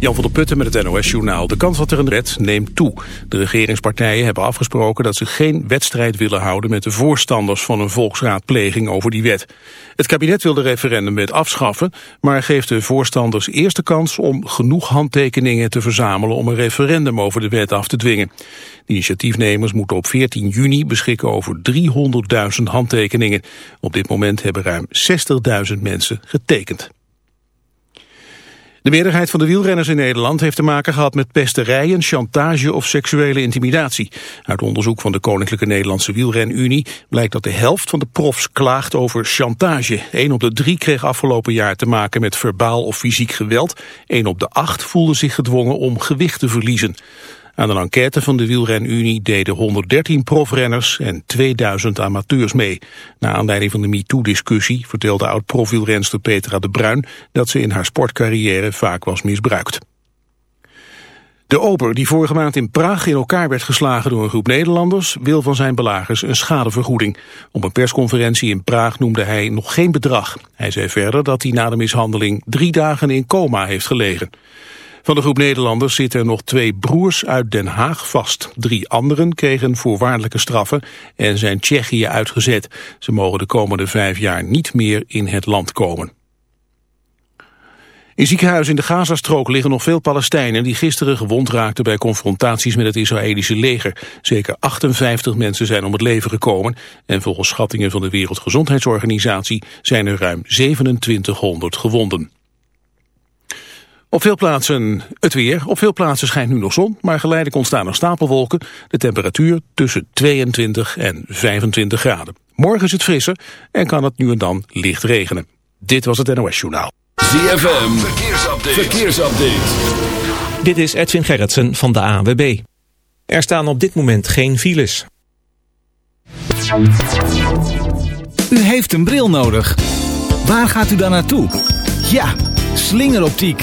Jan van der Putten met het NOS-journaal. De kans dat er een wet neemt toe. De regeringspartijen hebben afgesproken dat ze geen wedstrijd willen houden... met de voorstanders van een volksraadpleging over die wet. Het kabinet wil de referendumwet afschaffen... maar geeft de voorstanders eerst de kans om genoeg handtekeningen te verzamelen... om een referendum over de wet af te dwingen. De initiatiefnemers moeten op 14 juni beschikken over 300.000 handtekeningen. Op dit moment hebben ruim 60.000 mensen getekend. De meerderheid van de wielrenners in Nederland heeft te maken gehad met pesterijen, chantage of seksuele intimidatie. Uit onderzoek van de Koninklijke Nederlandse Wielrenunie blijkt dat de helft van de profs klaagt over chantage. Een op de drie kreeg afgelopen jaar te maken met verbaal of fysiek geweld. Een op de acht voelde zich gedwongen om gewicht te verliezen. Aan een enquête van de Wielrenunie deden 113 profrenners en 2000 amateurs mee. Na aanleiding van de MeToo-discussie vertelde oud-profielrenster Petra de Bruin dat ze in haar sportcarrière vaak was misbruikt. De ober, die vorige maand in Praag in elkaar werd geslagen door een groep Nederlanders, wil van zijn belagers een schadevergoeding. Op een persconferentie in Praag noemde hij nog geen bedrag. Hij zei verder dat hij na de mishandeling drie dagen in coma heeft gelegen. Van de groep Nederlanders zitten er nog twee broers uit Den Haag vast. Drie anderen kregen voorwaardelijke straffen en zijn Tsjechië uitgezet. Ze mogen de komende vijf jaar niet meer in het land komen. In ziekenhuizen in de Gazastrook liggen nog veel Palestijnen die gisteren gewond raakten bij confrontaties met het Israëlische leger. Zeker 58 mensen zijn om het leven gekomen en volgens schattingen van de Wereldgezondheidsorganisatie zijn er ruim 2700 gewonden. Op veel plaatsen het weer. Op veel plaatsen schijnt nu nog zon, maar geleidelijk ontstaan er stapelwolken. De temperatuur tussen 22 en 25 graden. Morgen is het frisser en kan het nu en dan licht regenen. Dit was het NOS Journaal. ZFM, verkeersupdate. verkeersupdate. Dit is Edwin Gerritsen van de ANWB. Er staan op dit moment geen files. U heeft een bril nodig. Waar gaat u dan naartoe? Ja, slingeroptiek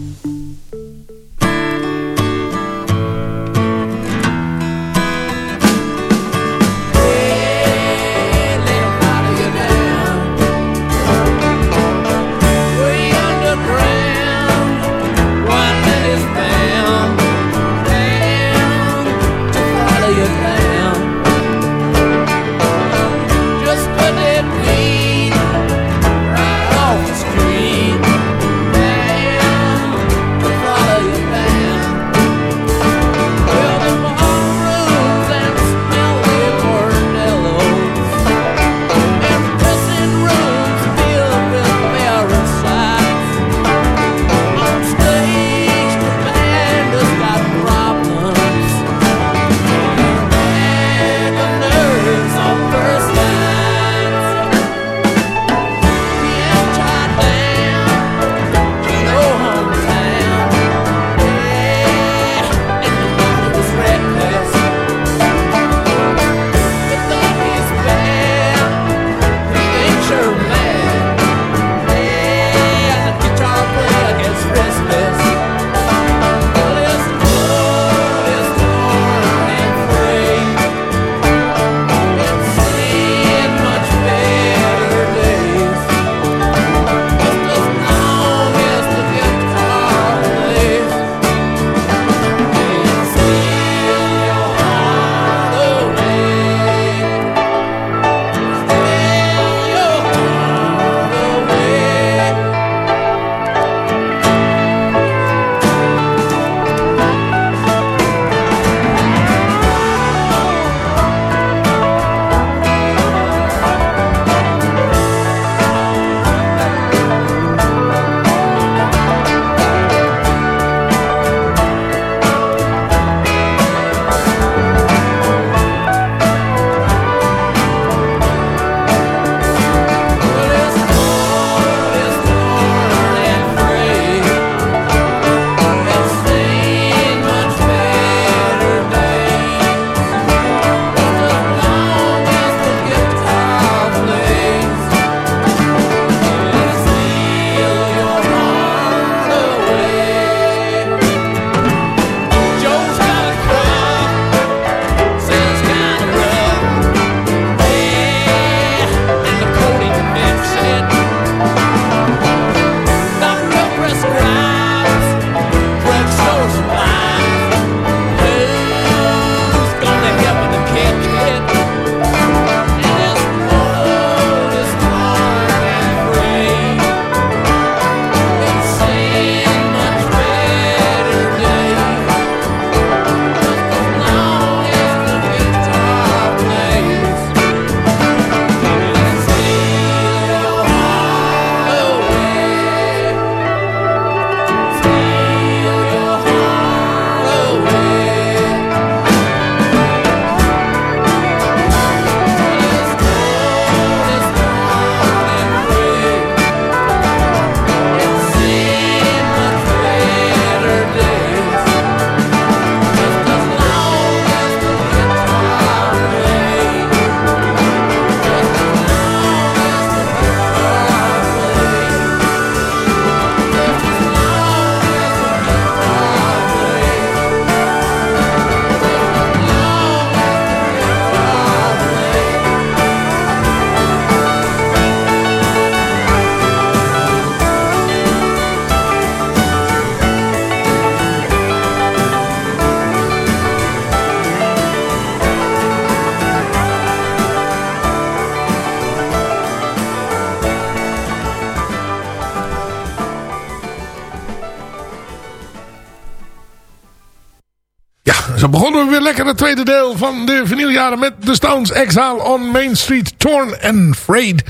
Begonnen we weer lekker het tweede deel van de vinyljaren met The Stones Exile on Main Street, Torn and Frayed.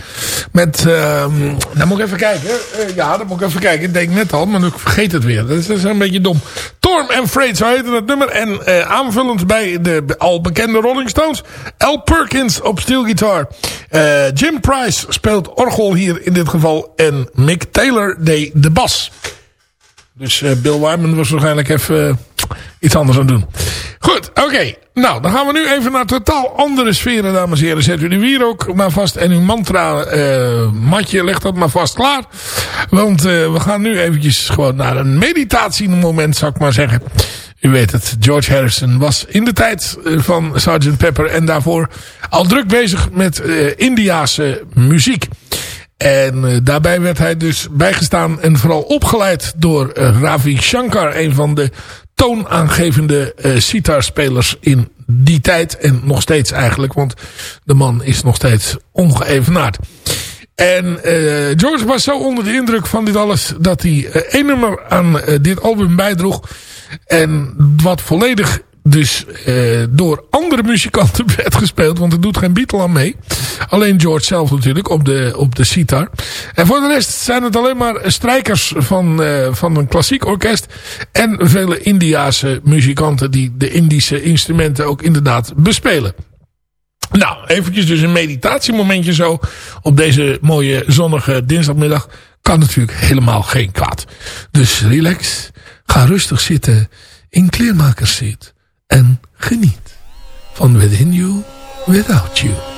Met, uh, nou moet ik even kijken. Uh, ja, dat moet ik even kijken. Ik denk net al, maar ik vergeet het weer. Dat is, een beetje dom. Torn and Frayed, zo heette dat nummer. En uh, aanvullend bij de al bekende Rolling Stones. Al Perkins op steelgitaar. Uh, Jim Price speelt orgel hier in dit geval. En Mick Taylor deed de bas. Dus Bill Wyman was waarschijnlijk even iets anders aan doen. Goed, oké. Nou, dan gaan we nu even naar totaal andere sferen, dames en heren. Zet u de wierook maar vast en uw mantra uh, matje, legt dat maar vast klaar. Want we gaan nu eventjes gewoon naar een meditatiemoment, zou ik maar zeggen. U weet het, George Harrison was in de tijd van Sgt. Pepper en daarvoor al druk bezig met Indiase muziek. En uh, daarbij werd hij dus bijgestaan en vooral opgeleid door uh, Ravi Shankar. Een van de toonaangevende uh, sitarspelers in die tijd. En nog steeds eigenlijk, want de man is nog steeds ongeëvenaard. En George was zo onder de indruk van dit alles dat hij één nummer aan dit album bijdroeg. En wat volledig dus uh, door andere muzikanten werd gespeeld. Want er doet geen Beatle aan mee. Alleen George zelf natuurlijk op de, op de sitar. En voor de rest zijn het alleen maar strijkers van, uh, van een klassiek orkest. En vele Indiase muzikanten die de Indische instrumenten ook inderdaad bespelen. Nou, eventjes dus een meditatiemomentje zo op deze mooie zonnige dinsdagmiddag. Kan natuurlijk helemaal geen kwaad. Dus relax, ga rustig zitten in kleermakerszit en geniet van Within You, Without You.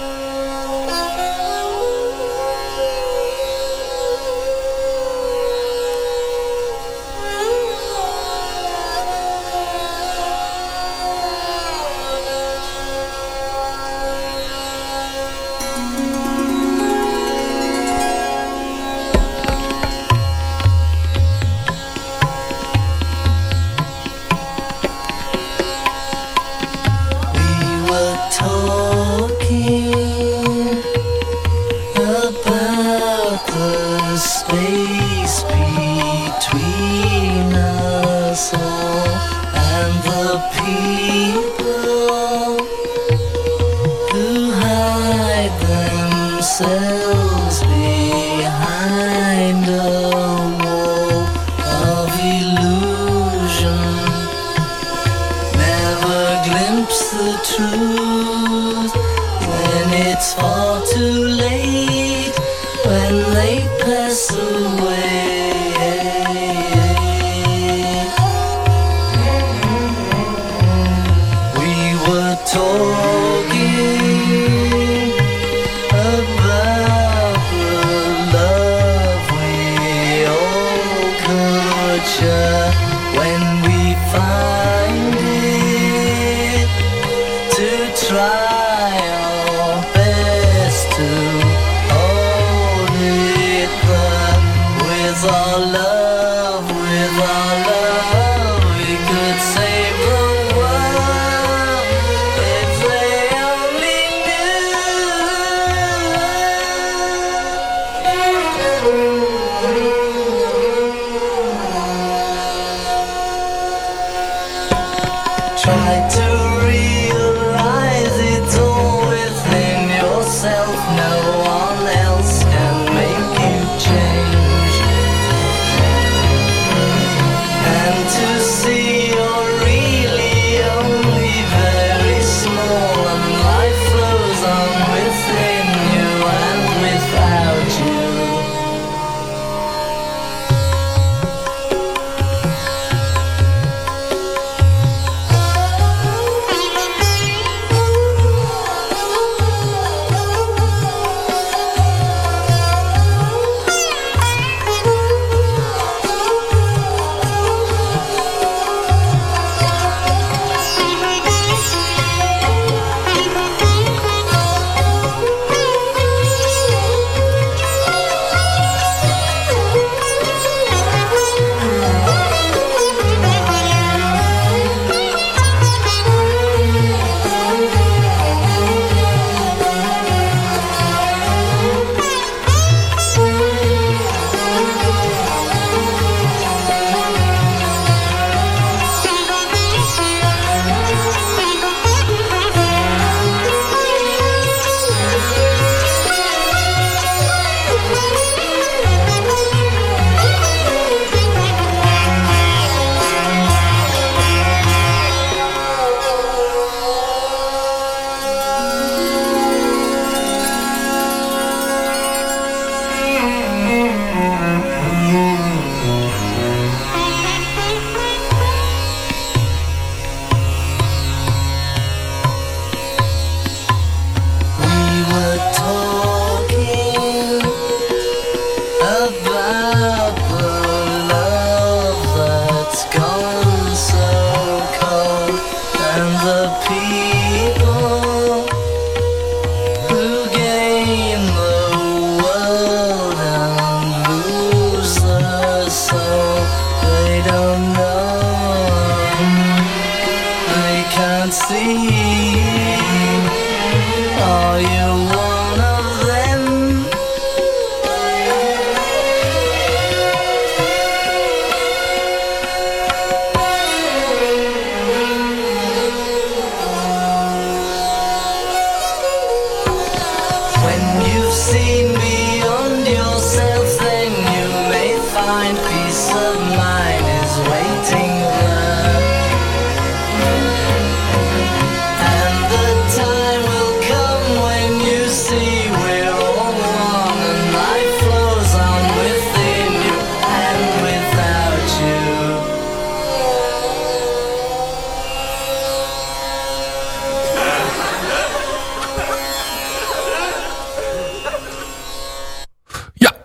when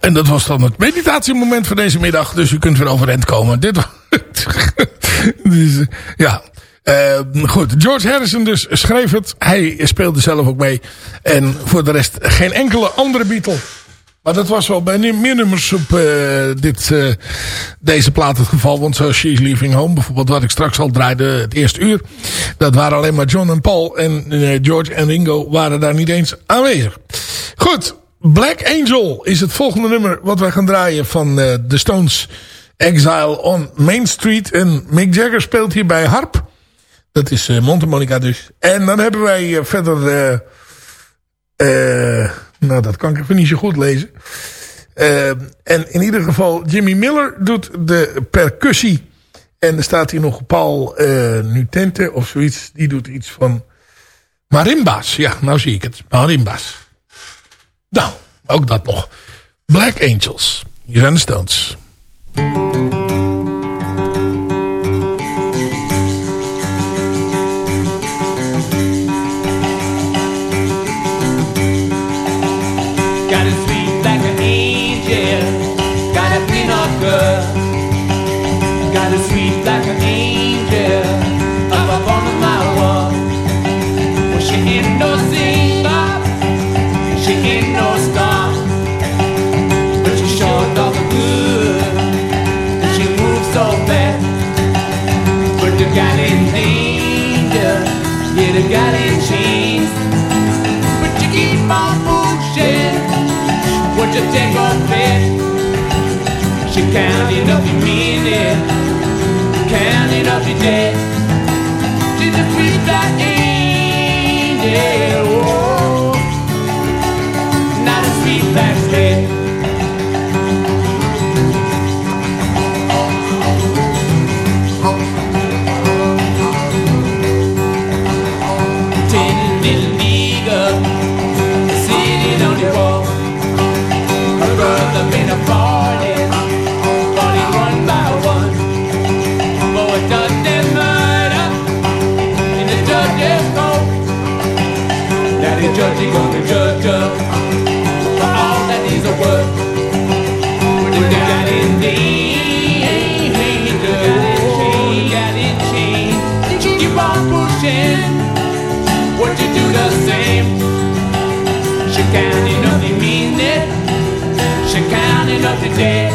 en dat was dan het meditatiemoment van deze middag. Dus u kunt weer overeind komen. Dit was... dus, ja, uh, goed, George Harrison dus schreef het. Hij speelde zelf ook mee. En voor de rest geen enkele andere Beatle. Maar dat was wel bij meer nummers op uh, dit, uh, deze plaat het geval. Want zoals She's Leaving Home, bijvoorbeeld wat ik straks al draaide het eerste uur. Dat waren alleen maar John en Paul. En George en Ringo waren daar niet eens aanwezig. Goed, Black Angel is het volgende nummer wat wij gaan draaien van The Stones Exile on Main Street. En Mick Jagger speelt hier bij harp. Dat is uh, Monte dus. En dan hebben wij uh, verder... Nou, dat kan ik even niet zo goed lezen. en in ieder geval, Jimmy Miller doet de percussie. En er staat hier nog Paul Nutente of zoiets. Die doet iets van marimba's. Ja, nou zie ik het. Marimba's. Nou, ook dat nog. Black Angels. Hier Stones. deck of bed. She counting up your minutes, counting up your debt. She's a free fly is gonna judge her for all that is a worth. When got in danger, got in chains, keep on pushing. What you do the same? She counting up the minute, she counting up the day.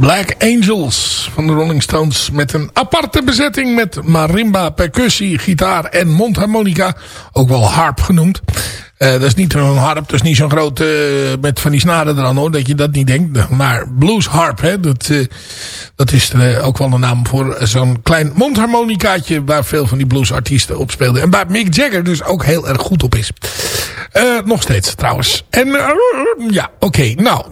Black Angels van de Rolling Stones. Met een aparte bezetting met marimba, percussie, gitaar en mondharmonica. Ook wel harp genoemd. Uh, dat is niet zo'n harp, dat is niet zo'n grote uh, met van die snaren er aan hoor, dat je dat niet denkt. Maar blues harp, hè, dat, uh, dat is er ook wel een naam voor zo'n klein mondharmonicaatje waar veel van die bluesartiesten op speelden. En waar Mick Jagger dus ook heel erg goed op is. nog steeds trouwens. En ja, oké, nou,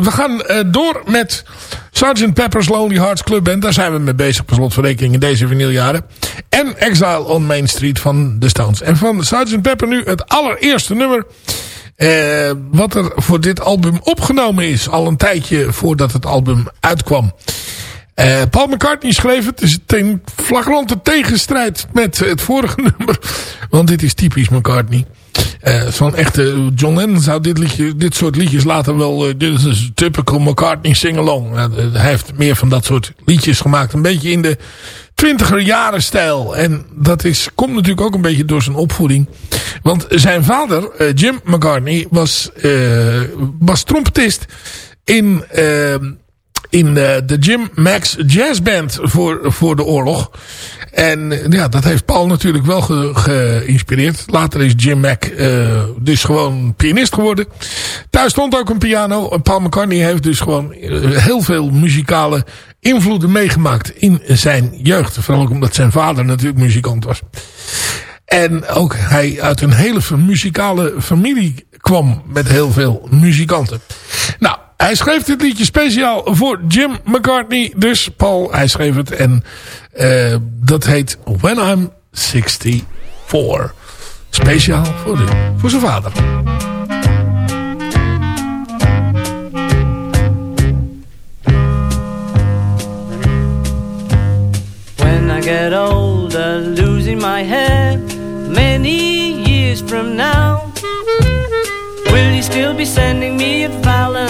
we gaan door met Sgt. Pepper's Lonely Hearts Club Band. Daar zijn we mee bezig, per slot van rekening in deze vinyljaren. En Exile on Main Street van The Stones. En van Sgt. Pepper nu het allereerste nummer... Uh, wat er voor dit album opgenomen is. Al een tijdje voordat het album uitkwam. Uh, Paul McCartney schreef het. is een flagrante tegenstrijd met het vorige nummer. Want dit is typisch McCartney. Eh, Zo'n echte John Lennon zou dit, soort liedjes later wel... eh, dit is een typical McCartney sing-along. Hij heeft meer van dat soort liedjes gemaakt. Een beetje in de twintiger jaren stijl. En dat is, komt natuurlijk ook een beetje door zijn opvoeding. Want zijn vader, eh, Jim McCartney, was, was trompetist in... in eh, de Jim Max Jazz Band voor, voor de oorlog. En eh, ja, dat heeft Paul natuurlijk wel ge- geïnspireerd. Later is Jim Mac eh, dus gewoon pianist geworden. Thuis stond ook een piano. Paul McCartney heeft dus gewoon eh, heel veel muzikale invloeden meegemaakt in zijn jeugd. Vooral ook omdat zijn vader natuurlijk muzikant was. En ook hij uit een hele muzikale familie kwam met heel veel muzikanten. Nou, hij schreef dit liedje speciaal voor Jim McCartney. Dus Paul, hij schreef het. En eh, dat heet When I'm 64. Speciaal voor, de, voor zijn vader. When I get older, losing my hair many years from now, will you still be sending me a Valentine?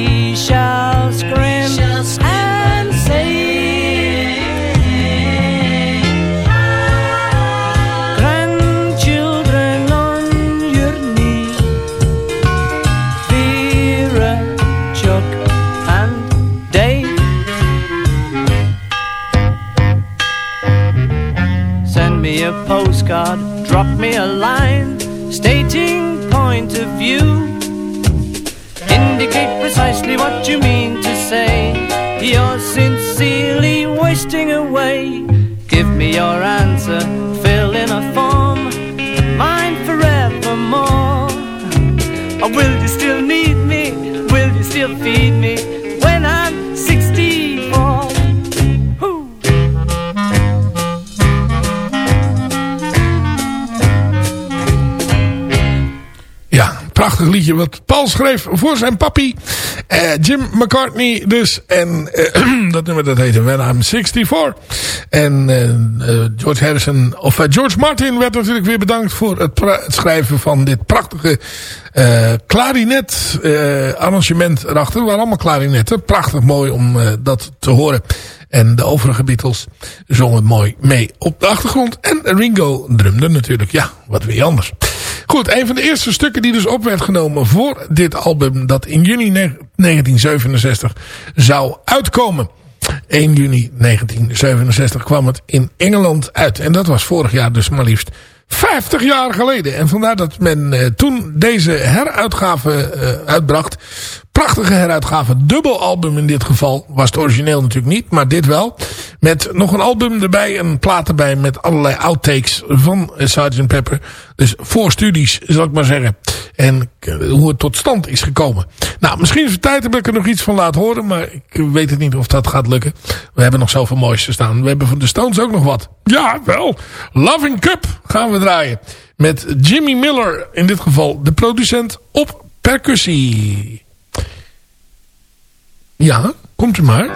wat Paul schreef voor zijn papi. Eh, Jim McCartney dus. En eh, dat nummer dat heette When I'm 64. En eh, George Harrison, of George Martin werd natuurlijk weer bedankt voor het, schrijven van dit prachtige klarinet arrangement erachter. Waren allemaal klarinetten. Prachtig mooi om dat te horen. En de overige Beatles zongen mooi mee op de achtergrond. En Ringo drumde natuurlijk. Ja, wat weer anders. Goed, een van de eerste stukken die dus op werd genomen voor dit album... dat in juni ne- 1967 zou uitkomen. 1 juni 1967 kwam het in Engeland uit. En dat was vorig jaar dus maar liefst 50 jaar geleden. En vandaar dat men eh, toen deze heruitgave eh, uitbracht. Prachtige heruitgave. Dubbelalbum in dit geval. Was het origineel natuurlijk niet, maar dit wel. Met nog een album erbij. Een plaat erbij met allerlei outtakes van eh, Sgt. Pepper. Dus voorstudies, zal ik maar zeggen. En eh, hoe het tot stand is gekomen. Nou, misschien is het tijd dat ik er nog iets van laat horen. Maar ik weet het niet of dat gaat lukken. We hebben nog zoveel moois te staan. We hebben van de Stones ook nog wat. Ja, wel. Loving Cup gaan we draaien. Met Jimmy Miller, in dit geval de producent, op percussie. Ja, komt u maar.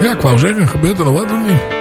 Ja, ik wou zeggen, gebeurt er nog wat of niet?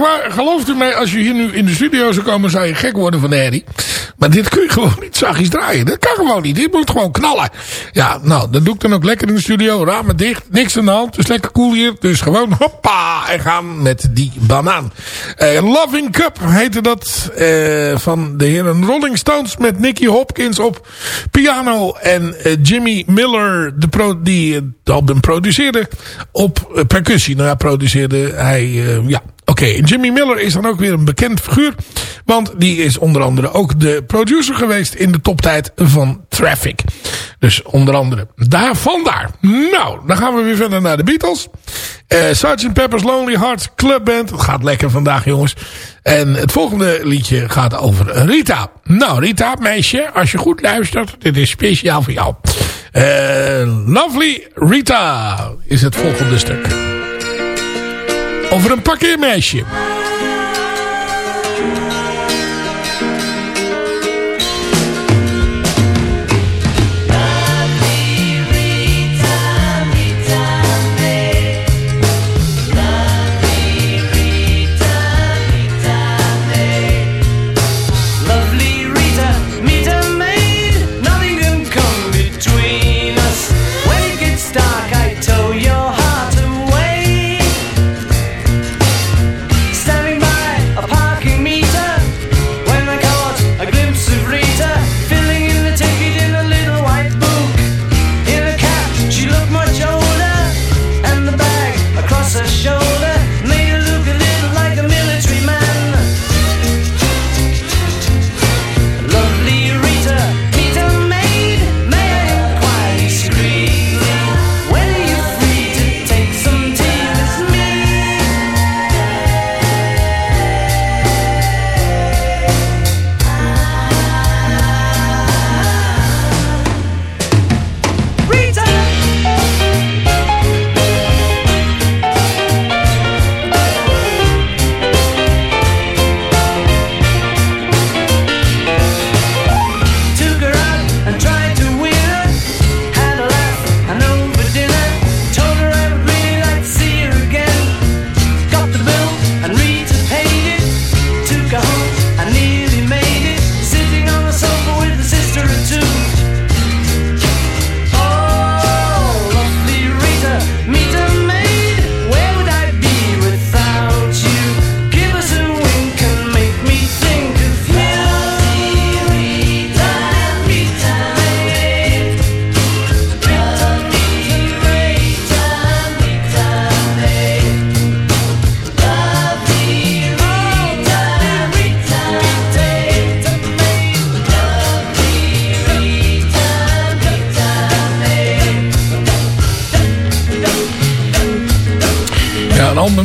Waar, gelooft u mij, als je hier nu in de studio zou komen, zou je gek worden van de. Maar dit kun je gewoon niet zachtjes draaien. Dat kan gewoon niet. Dit moet gewoon knallen. Ja, nou, dat doe ik dan ook lekker in de studio. Ramen dicht, niks aan de hand. Het is lekker cool hier. Dus gewoon hoppa en gaan met die banaan. Eh, Loving Cup heette dat eh, van de heren Rolling Stones met Nicky Hopkins op piano. En eh, Jimmy Miller, de die het album produceerde, op percussie. Nou ja, produceerde hij, ja, Oké, Jimmy Miller is dan ook weer een bekend figuur. Want die is onder andere ook de producer geweest in de toptijd van Traffic. Dus onder andere daar, vandaar. Nou, dan gaan we weer verder naar de Beatles. Uh, Sgt. Pepper's Lonely Hearts Club Band. Het gaat lekker vandaag jongens. En het volgende liedje gaat over Rita. Nou Rita, meisje, als je goed luistert. Dit is speciaal voor jou. Uh, Lovely Rita is het volgende stuk. Over een parkeermeisje.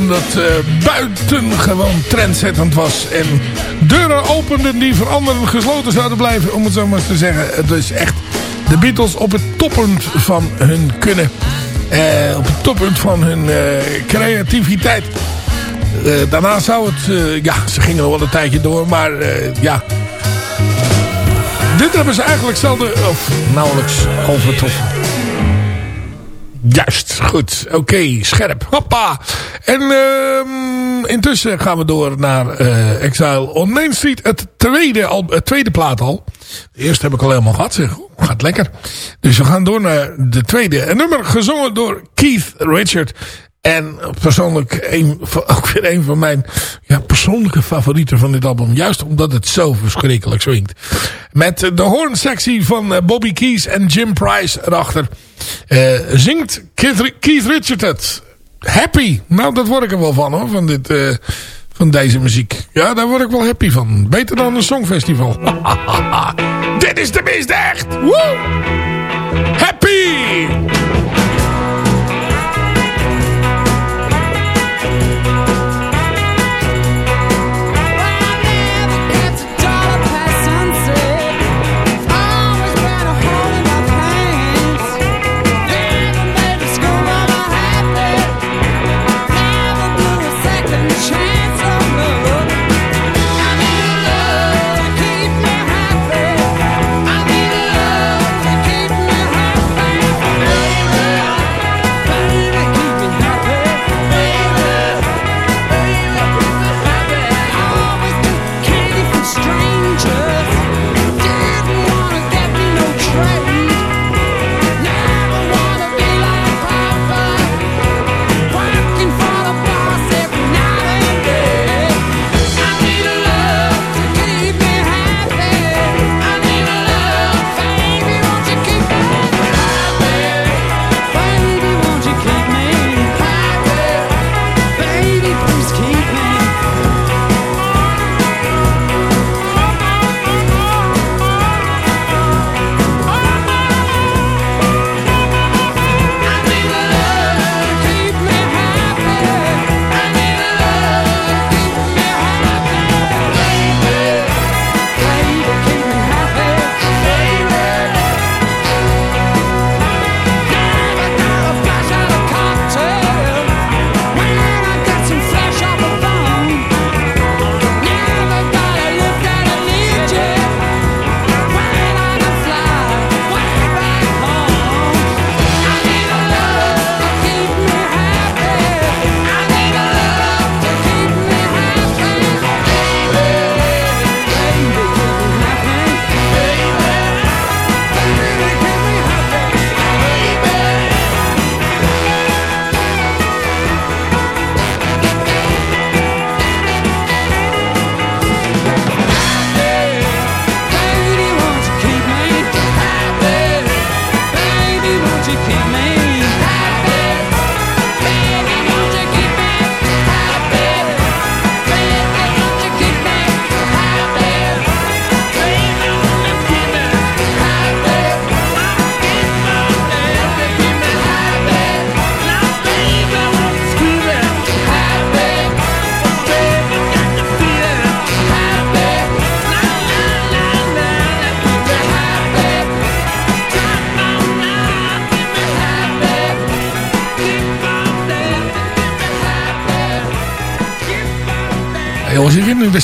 Dat uh, buitengewoon trendzettend was. En deuren openden die voor anderen gesloten zouden blijven. Om het zo maar te zeggen. Het is echt de Beatles op het toppunt van hun kunnen. Uh, op het toppunt van hun uh, creativiteit. daarna zou het... ja, ze gingen wel een tijdje door. Maar ja... Dit hebben ze eigenlijk zelden of nauwelijks overtroffen. Juist, goed. Oké, scherp. Hoppa. En uh, intussen gaan we door naar uh, Exile on Main Street. Het tweede, al, het tweede plaat al. De eerste heb ik al helemaal gehad. Zeg. Gaat lekker. Dus we gaan door naar de tweede. Een nummer gezongen door Keith Richard. En persoonlijk een, ook weer een van mijn ja, persoonlijke favorieten van dit album. Juist omdat het zo verschrikkelijk swingt. Met de hoornsectie van eh, Bobby Keys en Jim Price erachter. Uh, zingt Keith, Richard het. Happy. Nou, dat word ik er wel van hoor. Van, dit, uh, van deze muziek. Ja, daar word ik wel happy van. Beter dan een songfestival. dit is tenminste echt. Woo! Happy!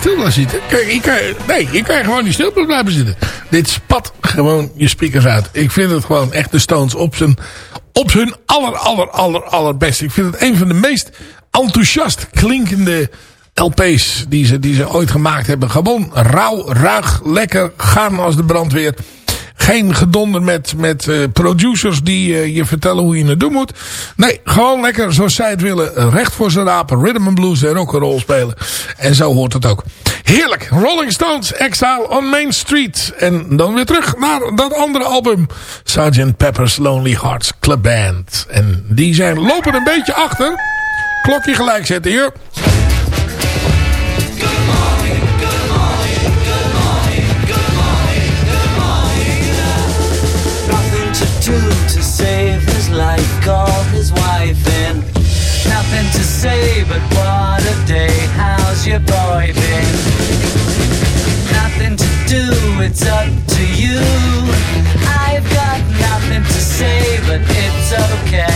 Stil blijven zitten? Kijk, je kan, nee, je kan gewoon niet stil blijven zitten. Dit spat gewoon je speakers uit. Ik vind het gewoon echt de Stones op zijn, op hun aller, aller, aller, allerbest. Ik vind het een van de meest enthousiast klinkende LP's die ze, die ze ooit gemaakt hebben. Gewoon rauw, ruig, lekker, gaan als de brandweer. Geen gedonder met, met uh, producers die uh, je vertellen hoe je het doen moet. Nee, gewoon lekker zoals zij het willen. Recht voor zijn rapen, rhythm and blues en ook een rol spelen. En zo hoort het ook. Heerlijk. Rolling Stones, Exile on Main Street. En dan weer terug naar dat andere album. Sgt. Pepper's Lonely Hearts Club Band. En die zijn lopen een beetje achter. Klokje gelijk zetten hier. Life. Call his wife in. Nothing to say, but what a day. How's your boy been? Nothing to do, it's up to you. I've got nothing to say, but it's okay.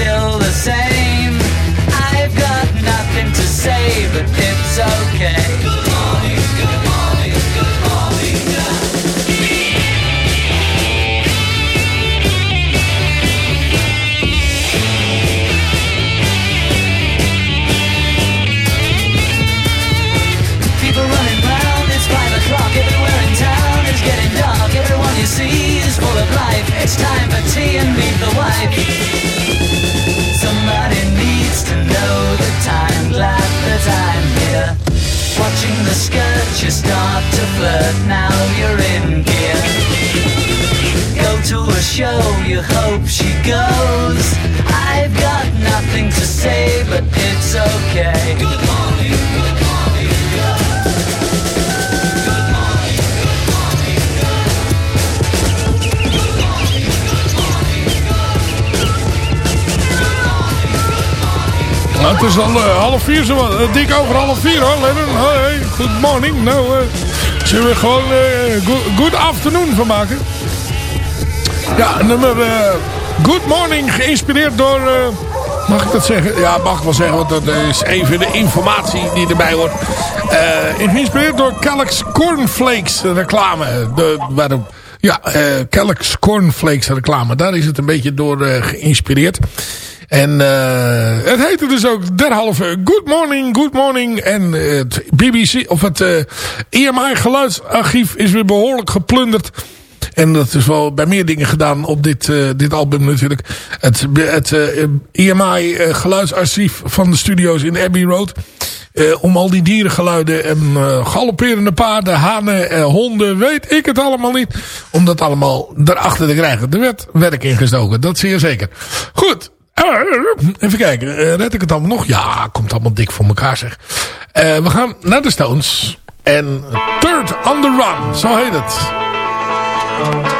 Still the same. I've got nothing to say, but it's okay. Good morning, good morning, good morning. People running it's five o'clock. Everywhere in town getting dark. Everyone you see is full of life. It's time for tea and meet the wife. Watching the skirt, you start to flirt. Now you're in gear. Go to a show, you hope she goes. I've got nothing to say, but it's okay. Good morning, Het is al uh, half vier, zo. Uh, dik over half vier hoor, Lennon. Hey, good morning. Nou, uh, zullen we gewoon good, good afternoon van maken? Ja, nummer Good Morning, geïnspireerd door... mag ik dat zeggen? Ja, mag ik wel zeggen, want dat is even de informatie die erbij hoort. geïnspireerd door Kellogg's Cornflakes reclame. De, waarom... Ja, Kellogg's Cornflakes reclame. Daar is het een beetje door geïnspireerd. En uh, het heette dus ook derhalve Good Morning, Good Morning. En uh, het BBC, of het uh, EMI geluidsarchief is weer behoorlijk geplunderd. En dat is wel bij meer dingen gedaan op dit, dit album natuurlijk. Het, het EMI geluidsarchief van de studio's in Abbey Road. om al die dierengeluiden en galopperende paarden, hanen, honden, weet ik het allemaal niet. Om dat allemaal erachter te krijgen. Er werd werk ingestoken, dat zeer zeker. Goed, Even kijken, uh, red ik het allemaal nog? Ja, komt allemaal dik voor elkaar zeg. Uh, we gaan naar de Stones. En Third on the Run, zo heet het.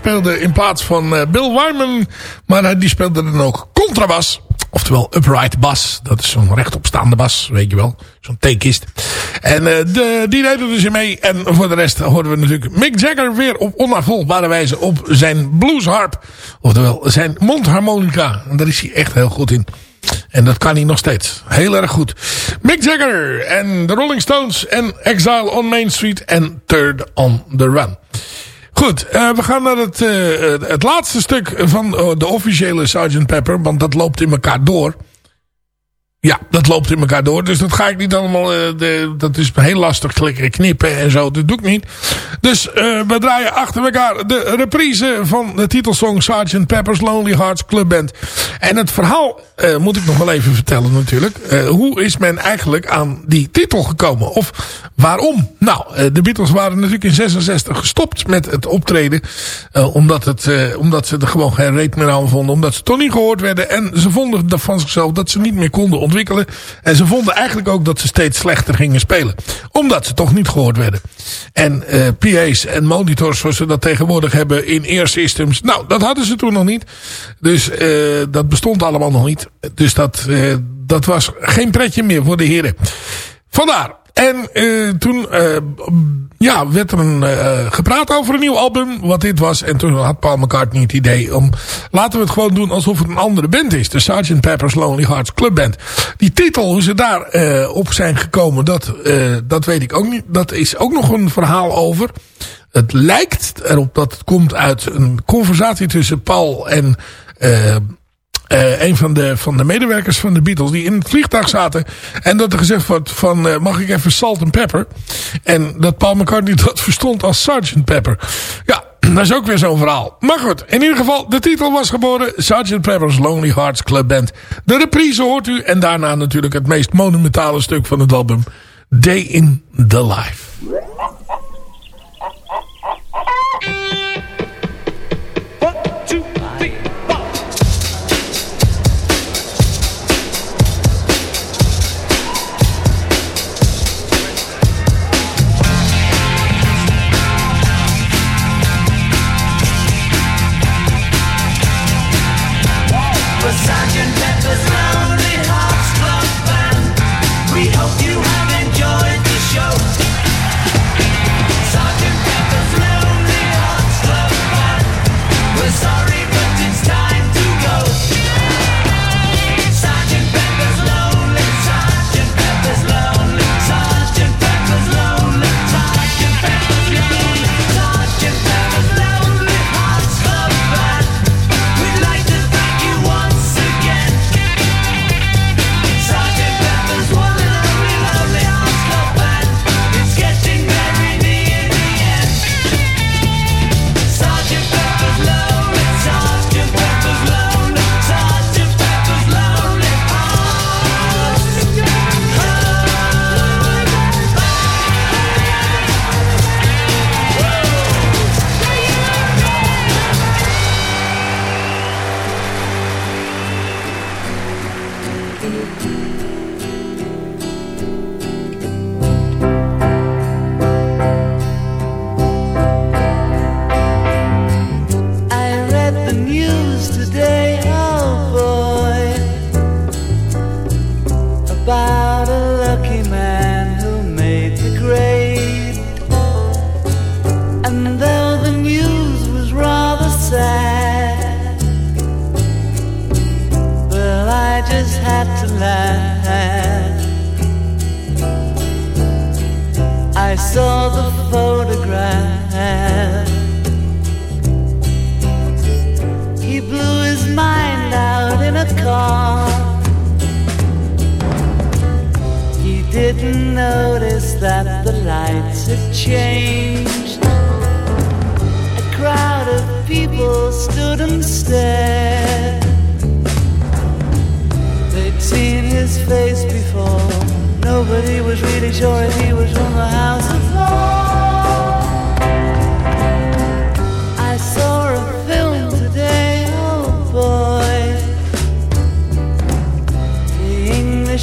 Speelde in plaats van uh, Bill Wyman. Maar uh, die speelde dan ook contrabas. Oftewel upright bas. Dat is zo'n rechtopstaande bas, weet je wel. Zo'n theekist. En uh, de, die deden dus in mee. En voor de rest horen we natuurlijk Mick Jagger weer op onafvolgbare wijze op zijn bluesharp. Oftewel zijn mondharmonica. En daar is hij echt heel goed in. En dat kan hij nog steeds. Heel erg goed. Mick Jagger en de Rolling Stones en Exile on Main Street en Third on the Run. Goed, uh, we gaan naar het, uh, het laatste stuk van uh, de officiële Sgt. Pepper. Want dat loopt in elkaar door. Ja, dat loopt in elkaar door. Dus dat ga ik niet allemaal... De, dat is heel lastig klikken, knippen en zo. Dat doe ik niet. Dus we draaien achter elkaar de reprise van de titelsong Sgt. Pepper's Lonely Hearts Club Band. En het verhaal moet ik nog wel even vertellen natuurlijk. hoe is men eigenlijk aan die titel gekomen? Of waarom? Nou, de Beatles waren natuurlijk in 66 gestopt met het optreden. omdat, het, omdat ze er gewoon geen reet meer aan vonden. Omdat ze toch niet gehoord werden. En ze vonden van zichzelf dat ze niet meer konden ontwikkelen. En ze vonden eigenlijk ook dat ze steeds slechter gingen spelen. Omdat ze toch niet gehoord werden. En uh, PA's en monitors zoals ze dat tegenwoordig hebben in Air Systems. Nou, dat hadden ze toen nog niet. Dus uh, dat bestond allemaal nog niet. Dus dat, uh, dat was geen pretje meer voor de heren. Vandaar. En uh, toen uh, ja, werd er een, uh, gepraat over een nieuw album, wat dit was. En toen had Paul McCartney het idee om, laten we het gewoon doen alsof het een andere band is. De Sgt. Pepper's Lonely Hearts Club Band. Die titel, hoe ze daar op zijn gekomen, dat, dat weet ik ook niet. Dat is ook nog een verhaal over. Het lijkt erop dat het komt uit een conversatie tussen Paul en... Uh, een van de, van de medewerkers van de Beatles die in het vliegtuig zaten. En dat er gezegd wordt van uh, mag ik even salt and pepper. En dat Paul McCartney dat verstond als Sgt. Pepper. Ja, dat is ook weer zo'n verhaal. Maar goed, in ieder geval, de titel was geboren. Sgt. Pepper's Lonely Hearts Club Band. De reprise hoort u. En daarna natuurlijk het meest monumentale stuk van het album. Day in the Life. photograph. He blew his mind out in a car. He didn't notice that the lights had changed. A crowd of people stood and stared. They'd seen his face before. Nobody was really sure if he was from the house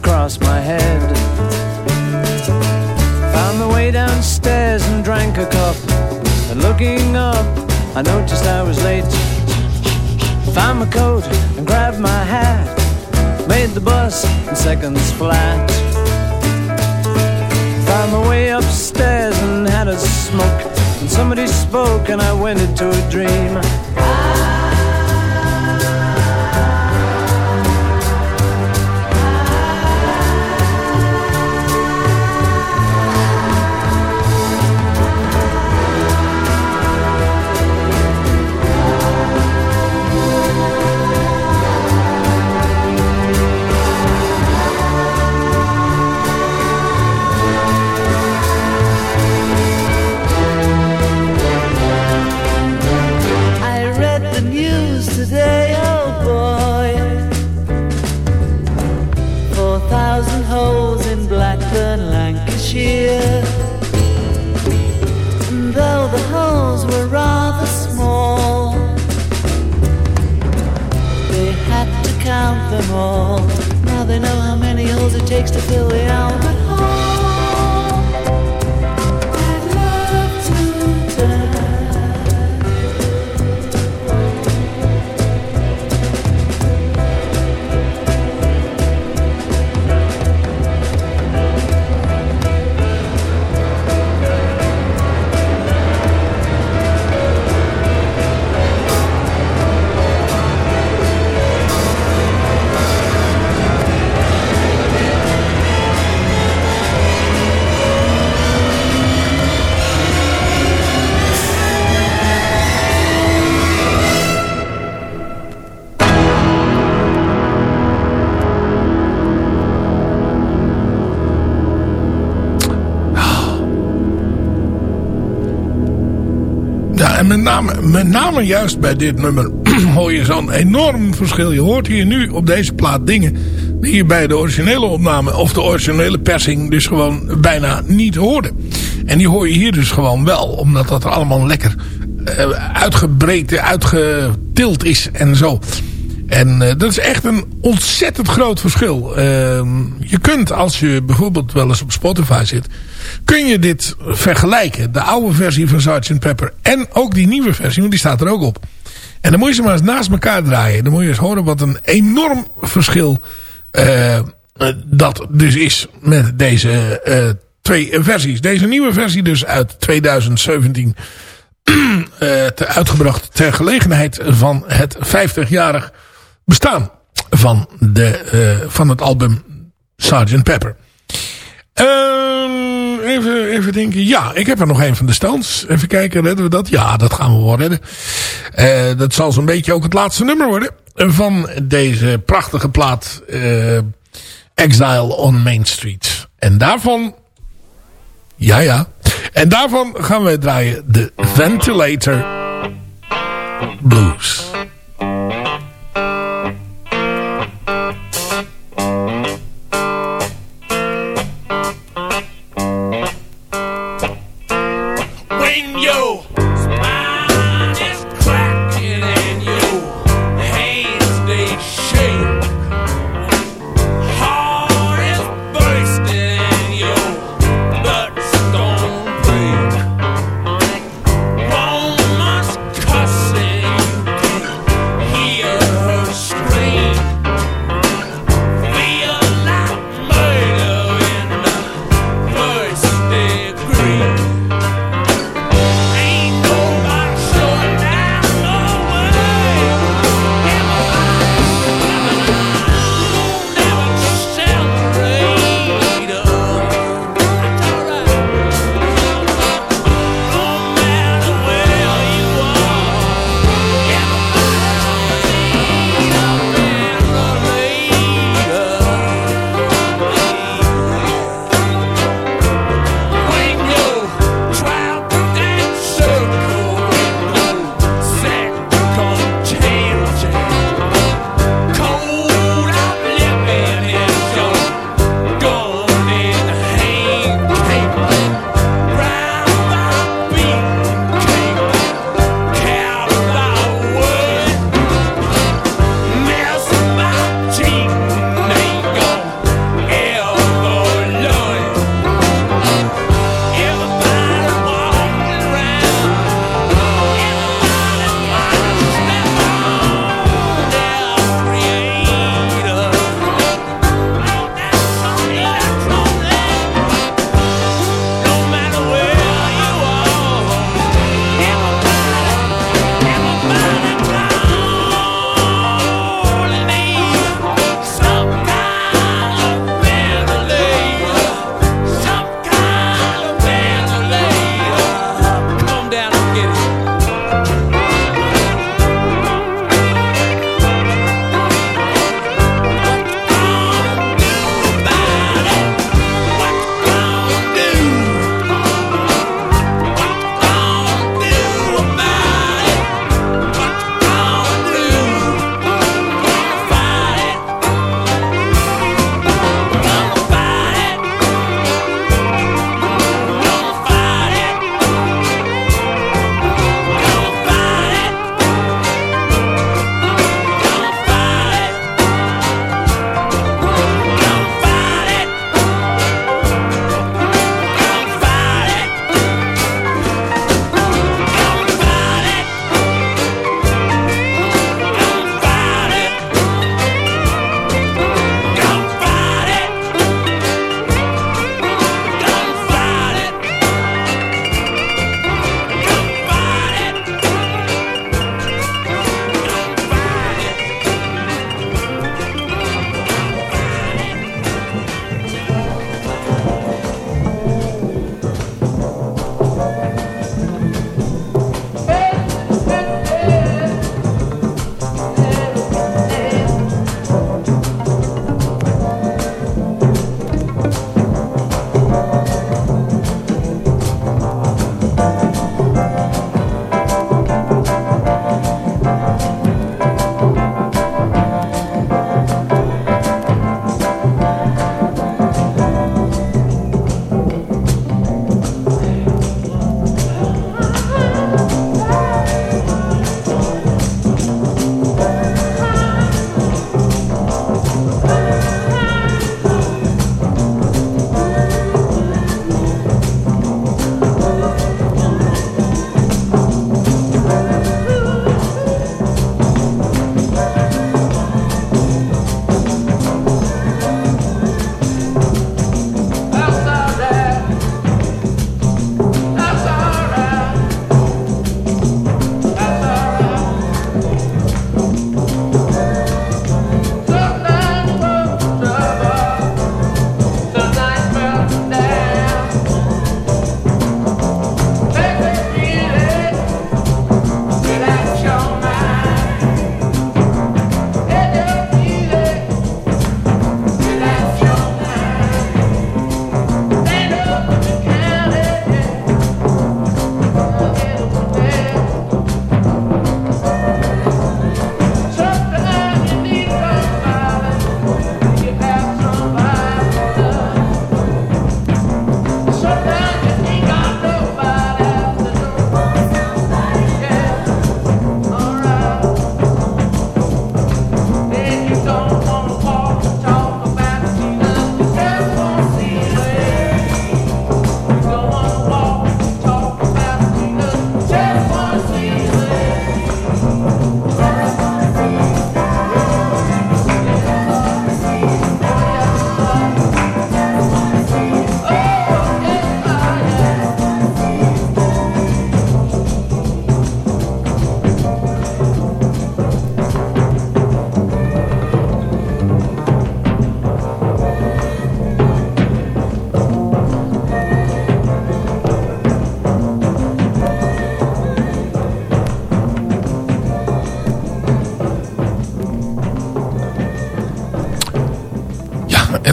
Across my head. Found my way downstairs and drank a cup. And looking up, I noticed I was late. Found my coat and grabbed my hat. Made the bus in seconds flat. Found my way upstairs and had a smoke. And somebody spoke and I went into a dream. Count them all. Now they know how many holes it takes to fill the Albert en met name, met name juist bij dit nummer hoor je zo'n enorm verschil. Je hoort hier nu op deze plaat dingen die je bij de originele opname of de originele persing dus gewoon bijna niet hoorde. En die hoor je hier dus gewoon wel, omdat dat er allemaal lekker eh, uitgebreid, uitgetild is en zo. En eh, dat is echt een ontzettend groot verschil. Ehm, je kunt, als je bijvoorbeeld wel eens op Spotify zit... kun je dit vergelijken. De oude versie van Sgt. Pepper en ook die nieuwe versie, want die staat er ook op. En dan moet je ze maar eens naast elkaar draaien. Dan moet je eens horen wat een enorm verschil eh, dat dus is met deze twee versies. Deze nieuwe versie dus uit 2017... eh, te- uitgebracht ter gelegenheid van het 50-jarig bestaan van, de, eh, van het album Sgt. Pepper. Ehm, even, even denken. Ja, ik heb er nog een van de Stones. Even kijken, redden we dat? Ja, dat gaan we wel redden. Eh, dat zal zo'n beetje ook het laatste nummer worden. Van deze prachtige plaat eh, Exile on Main Street. En daarvan... Ja, ja. En daarvan gaan we draaien de Ventilator Blues.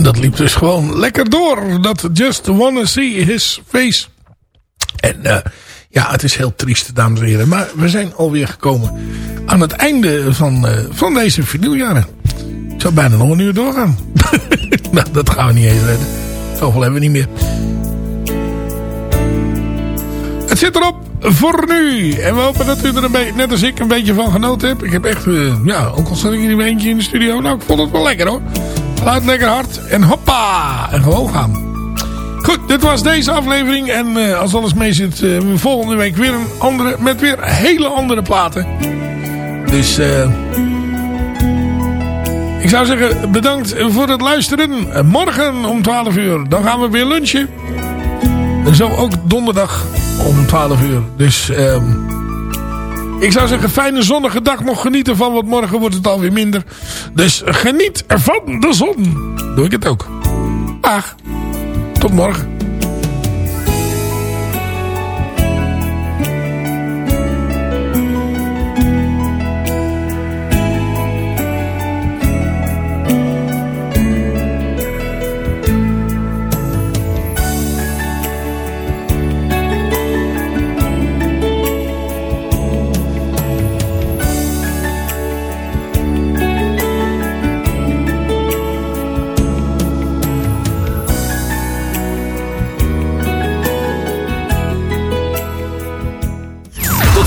Dat liep dus gewoon lekker door. Dat Just Wanna See His Face. En eh, ja, het is heel triest, dames en heren. Maar we zijn alweer gekomen aan het einde van, eh, van deze vinyljaren. Ik zou bijna nog een uur doorgaan. nou, dat gaan we niet eens redden. Zoveel hebben we niet meer. Het zit erop voor nu. En we hopen dat u er een beetje, net als ik een beetje van genoten hebt. Ik heb echt, uh, ja, ook al zat hier een eentje in de studio. Nou, ik vond het wel lekker hoor. Laat lekker hard. En hoppa. En gewoon gaan. Goed, dit was deze aflevering. En uh, als alles mee zit, uh, volgende week weer een andere, met weer hele andere platen. Dus uh, ik zou zeggen, bedankt voor het luisteren. Morgen om 12 uur, dan gaan we weer lunchen. En zo ook donderdag om 12 uur. Dus um, ik zou zeggen, fijne zonnige dag nog genieten van. Want morgen wordt het alweer minder. Dus geniet van de zon. Doe ik het ook. Dag. Tot morgen.